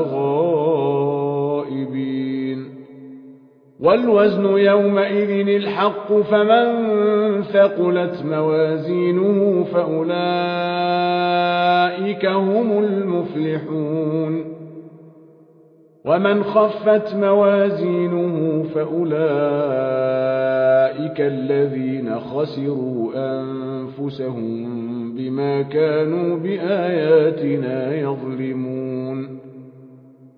غائبين والوزن يومئذ الحق فمن ثقلت موازينه فأولئك هم المفلحون ومن خفت موازينه فأولئك الذين خسروا أنفسهم بما كانوا بآياتنا يظلمون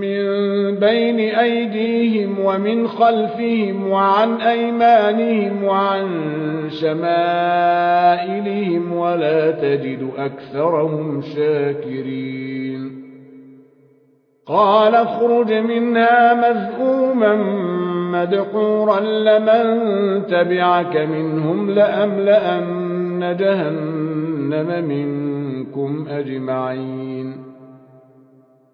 من بين أيديهم ومن خلفهم وعن أيمانهم وعن شمائلهم ولا تجد أكثرهم شاكرين. قال اخرج منها مذءوما مدحورا لمن تبعك منهم لأملأن جهنم منكم أجمعين.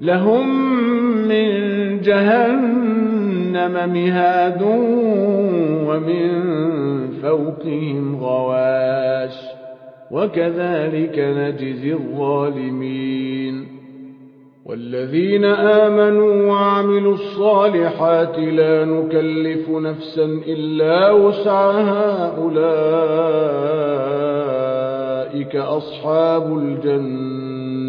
لهم من جهنم مهاد ومن فوقهم غواش وكذلك نجزي الظالمين والذين آمنوا وعملوا الصالحات لا نكلف نفسا إلا وسعها أولئك أصحاب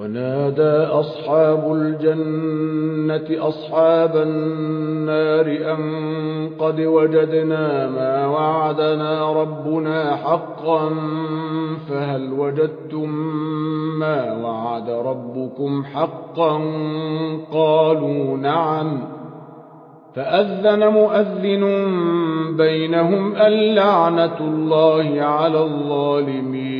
ونادى أصحاب الجنة أصحاب النار أن قد وجدنا ما وعدنا ربنا حقا فهل وجدتم ما وعد ربكم حقا قالوا نعم فأذن مؤذن بينهم اللعنة الله على الظالمين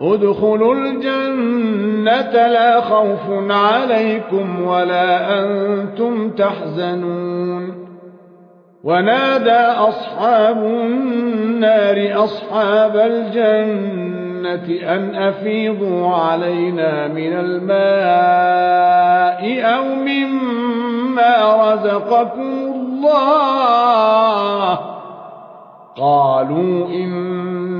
ادخلوا الجنة لا خوف عليكم ولا أنتم تحزنون. ونادى أصحاب النار أصحاب الجنة أن أفيضوا علينا من الماء أو مما رزقكم الله. قالوا إن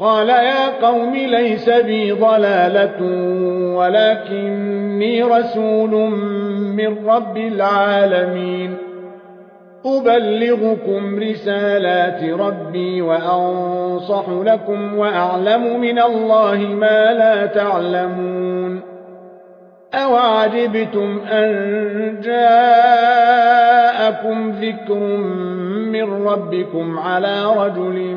قال يا قوم ليس بي ضلالة ولكني رسول من رب العالمين. أبلغكم رسالات ربي وأنصح لكم وأعلم من الله ما لا تعلمون. أوعجبتم أن جاءكم ذكر من ربكم على رجل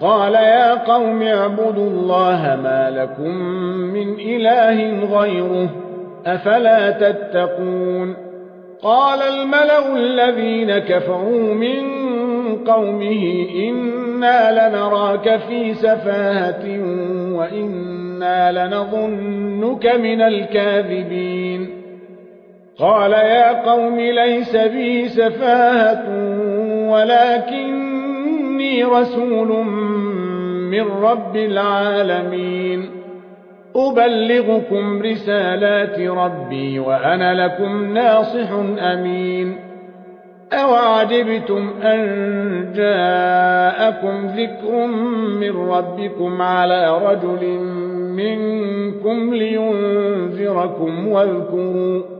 قال يا قوم اعبدوا الله ما لكم من إله غيره أفلا تتقون قال الملأ الذين كفروا من قومه إنا لنراك في سفاهة وإنا لنظنك من الكاذبين قال يا قوم ليس بي سفاهة ولكني رسول من رب العالمين. أبلغكم رسالات ربي وأنا لكم ناصح أمين. أوعجبتم أن جاءكم ذكر من ربكم على رجل منكم لينذركم واذكروا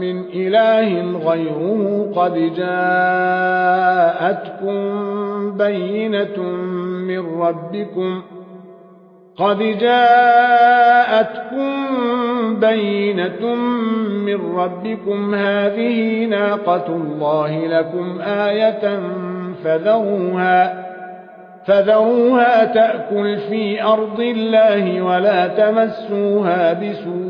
من إله غيره قد جاءتكم بينة من ربكم قد جاءتكم بينة من ربكم هذه ناقة الله لكم آية فذروها فذروها تأكل في أرض الله ولا تمسوها بسوء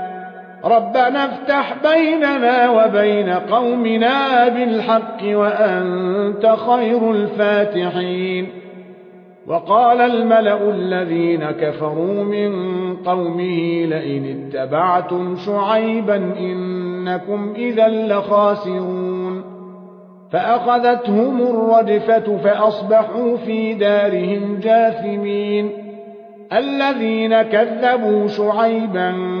ربنا افتح بيننا وبين قومنا بالحق وأنت خير الفاتحين. وقال الملأ الذين كفروا من قومه لئن اتبعتم شعيبا إنكم إذا لخاسرون. فأخذتهم الرجفة فأصبحوا في دارهم جاثمين. الذين كذبوا شعيبا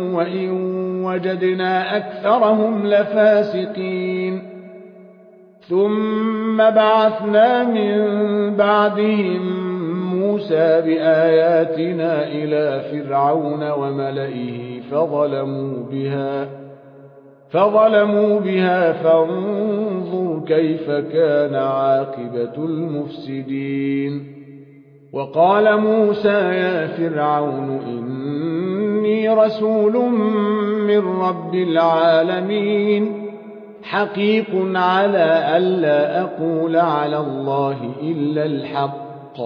وإن وجدنا أكثرهم لفاسقين. ثم بعثنا من بعدهم موسى بآياتنا إلى فرعون وملئه فظلموا بها فظلموا بها. فانظر كيف كان عاقبة المفسدين. وقال موسى يا فرعون إني رسول من رب العالمين. حقيق على ألا أقول على الله إلا الحق.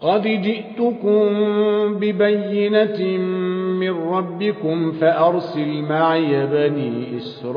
قد جئتكم ببينة من ربكم فأرسل معي بني إسرائيل.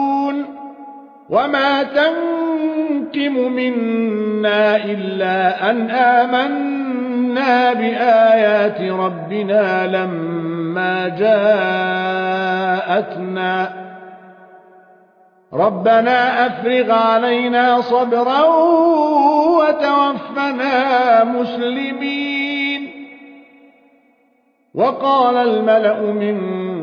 وما تنكم منا إلا أن آمنا بآيات ربنا لما جاءتنا ربنا أفرغ علينا صبرا وتوفنا مسلمين وقال الملأ من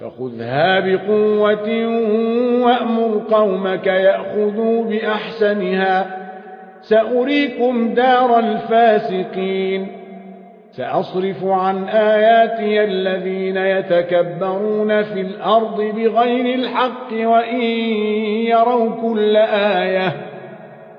فخذها بقوة وأمر قومك يأخذوا بأحسنها. سأريكم دار الفاسقين. سأصرف عن آياتي الذين يتكبرون في الأرض بغير الحق وإن يروا كل آية.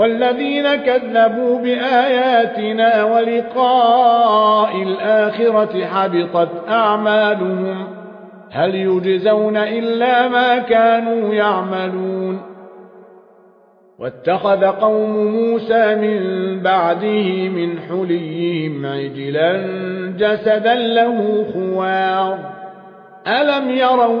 والذين كذبوا بآياتنا ولقاء الآخرة حبطت أعمالهم هل يجزون إلا ما كانوا يعملون واتخذ قوم موسى من بعده من حليهم عجلا جسدا له خوار. ألم يروا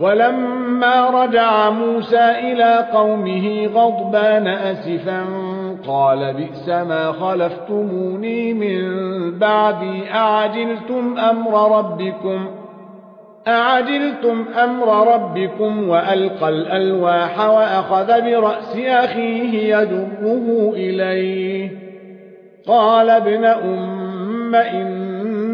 ولما رجع موسى إلى قومه غضبان أسفا قال بئس ما خلفتموني من بعدي أعجلتم أمر ربكم؟ أعجلتم أمر ربكم وألقى الألواح وأخذ برأس أخيه يدره إليه. قال ابن أم إن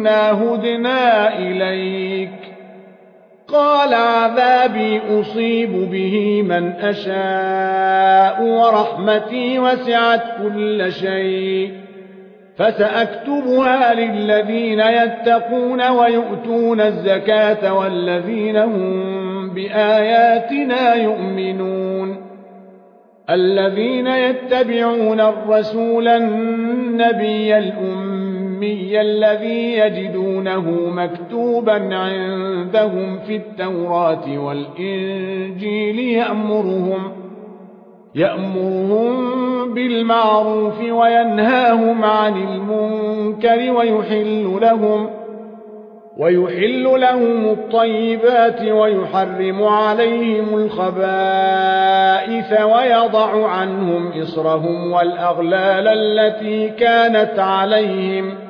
إنا هدنا إليك قال عذابي أصيب به من أشاء ورحمتي وسعت كل شيء فسأكتبها للذين يتقون ويؤتون الزكاة والذين هم بآياتنا يؤمنون الذين يتبعون الرسول النبي الأمي الذي يجدونه مكتوبا عندهم في التوراة والإنجيل يأمرهم يأمرهم بالمعروف وينهاهم عن المنكر ويحل لهم ويحل لهم الطيبات ويحرم عليهم الخبائث ويضع عنهم إصرهم والأغلال التي كانت عليهم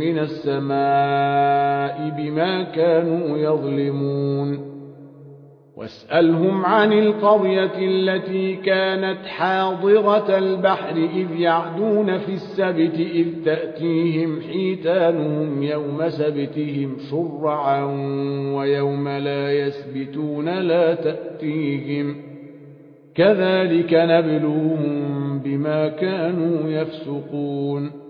من السماء بما كانوا يظلمون. واسألهم عن القرية التي كانت حاضرة البحر إذ يعدون في السبت إذ تأتيهم حيتانهم يوم سبتهم شرعا ويوم لا يسبتون لا تأتيهم. كذلك نبلوهم بما كانوا يفسقون.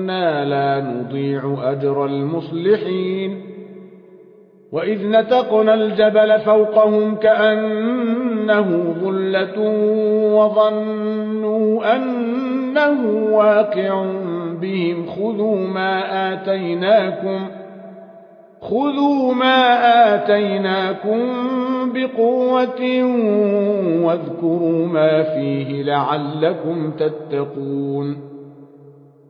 إنا لا نضيع أجر المصلحين وإذ نتقنا الجبل فوقهم كأنه ظلة وظنوا أنه واقع بهم خذوا ما آتيناكم خذوا ما آتيناكم بقوة واذكروا ما فيه لعلكم تتقون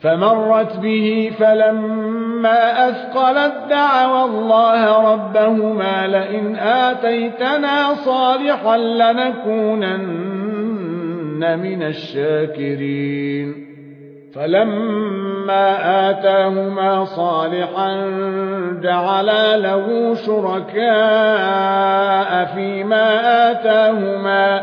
فمرت به فلما أثقلت دعوا الله ربهما لئن آتيتنا صالحا لنكونن من الشاكرين. فلما آتاهما صالحا جعلا له شركاء فيما آتاهما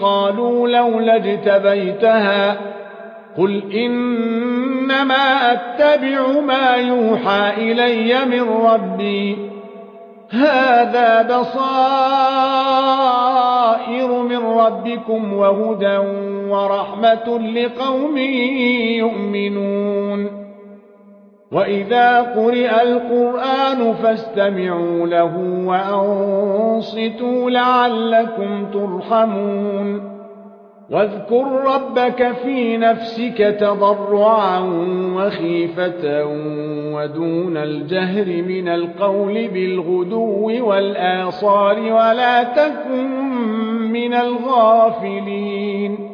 قالوا لولا اجتبيتها قل إنما أتبع ما يوحى إلي من ربي هذا بصائر من ربكم وهدى ورحمة لقوم يؤمنون وإذا قرئ القرآن فاستمعوا له وأنصتوا لعلكم ترحمون واذكر ربك في نفسك تضرعا وخيفة ودون الجهر من القول بالغدو والآصار ولا تكن من الغافلين